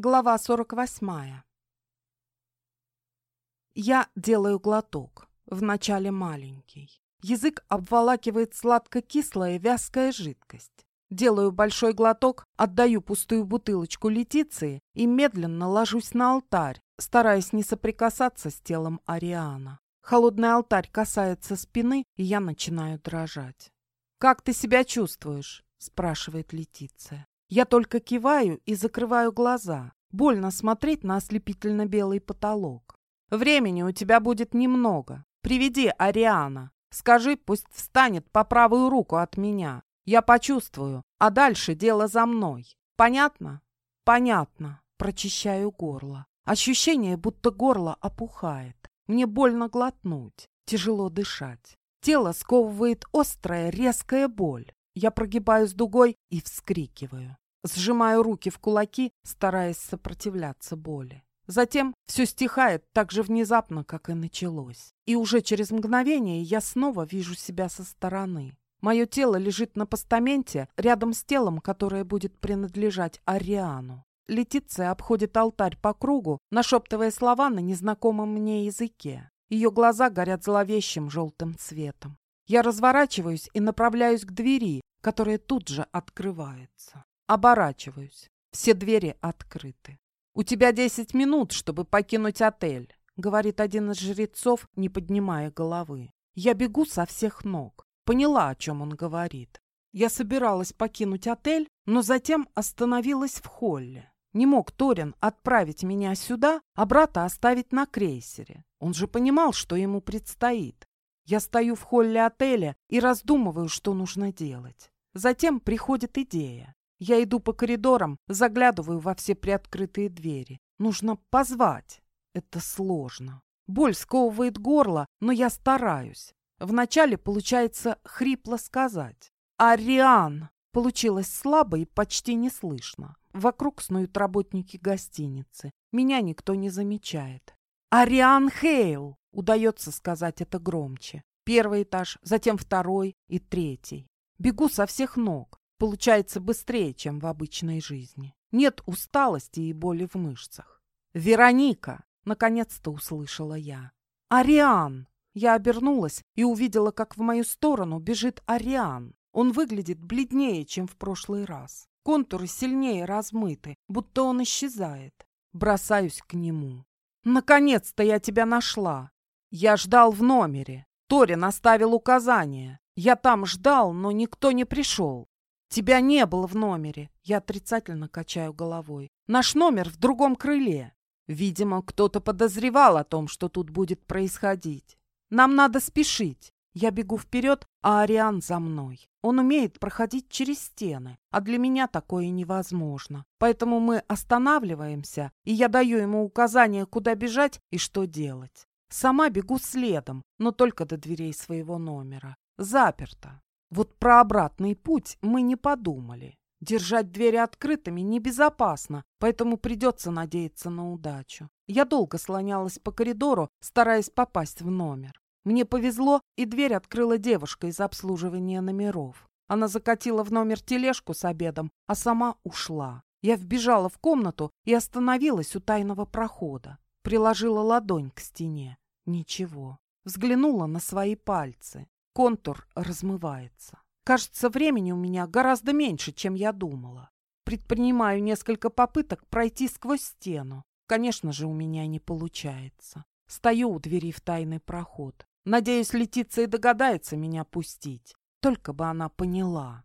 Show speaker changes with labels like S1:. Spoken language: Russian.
S1: Глава 48. Я делаю глоток, вначале маленький. Язык обволакивает сладко-кислая вязкая жидкость. Делаю большой глоток, отдаю пустую бутылочку Летиции и медленно ложусь на алтарь, стараясь не соприкасаться с телом Ариана. Холодный алтарь касается спины, и я начинаю дрожать. «Как ты себя чувствуешь?» – спрашивает Летиция. Я только киваю и закрываю глаза. Больно смотреть на ослепительно-белый потолок. Времени у тебя будет немного. Приведи Ариана. Скажи, пусть встанет по правую руку от меня. Я почувствую, а дальше дело за мной. Понятно? Понятно. Прочищаю горло. Ощущение, будто горло опухает. Мне больно глотнуть, тяжело дышать. Тело сковывает острая, резкая боль. Я прогибаюсь дугой и вскрикиваю. Сжимаю руки в кулаки, стараясь сопротивляться боли. Затем все стихает так же внезапно, как и началось. И уже через мгновение я снова вижу себя со стороны. Мое тело лежит на постаменте рядом с телом, которое будет принадлежать Ариану. Летиция обходит алтарь по кругу, нашептывая слова на незнакомом мне языке. Ее глаза горят зловещим желтым цветом. Я разворачиваюсь и направляюсь к двери, которая тут же открывается. Оборачиваюсь. Все двери открыты. «У тебя десять минут, чтобы покинуть отель», — говорит один из жрецов, не поднимая головы. Я бегу со всех ног. Поняла, о чем он говорит. Я собиралась покинуть отель, но затем остановилась в холле. Не мог Торин отправить меня сюда, а брата оставить на крейсере. Он же понимал, что ему предстоит. Я стою в холле отеля и раздумываю, что нужно делать. Затем приходит идея. Я иду по коридорам, заглядываю во все приоткрытые двери. Нужно позвать. Это сложно. Боль сковывает горло, но я стараюсь. Вначале получается хрипло сказать. «Ариан!» Получилось слабо и почти не слышно. Вокруг снуют работники гостиницы. Меня никто не замечает. «Ариан Хейл!» Удается сказать это громче. Первый этаж, затем второй и третий. Бегу со всех ног. Получается быстрее, чем в обычной жизни. Нет усталости и боли в мышцах. «Вероника!» — наконец-то услышала я. «Ариан!» Я обернулась и увидела, как в мою сторону бежит Ариан. Он выглядит бледнее, чем в прошлый раз. Контуры сильнее размыты, будто он исчезает. Бросаюсь к нему. «Наконец-то я тебя нашла!» Я ждал в номере. Торин оставил указания. Я там ждал, но никто не пришел. Тебя не было в номере. Я отрицательно качаю головой. Наш номер в другом крыле. Видимо, кто-то подозревал о том, что тут будет происходить. Нам надо спешить. Я бегу вперед, а Ариан за мной. Он умеет проходить через стены, а для меня такое невозможно. Поэтому мы останавливаемся, и я даю ему указания, куда бежать и что делать. Сама бегу следом, но только до дверей своего номера. Заперто. Вот про обратный путь мы не подумали. Держать двери открытыми небезопасно, поэтому придется надеяться на удачу. Я долго слонялась по коридору, стараясь попасть в номер. Мне повезло, и дверь открыла девушка из обслуживания номеров. Она закатила в номер тележку с обедом, а сама ушла. Я вбежала в комнату и остановилась у тайного прохода. Приложила ладонь к стене. Ничего. Взглянула на свои пальцы. Контур размывается. Кажется, времени у меня гораздо меньше, чем я думала. Предпринимаю несколько попыток пройти сквозь стену. Конечно же, у меня не получается. Стою у двери в тайный проход. Надеюсь, Летиция догадается меня пустить. Только бы она поняла.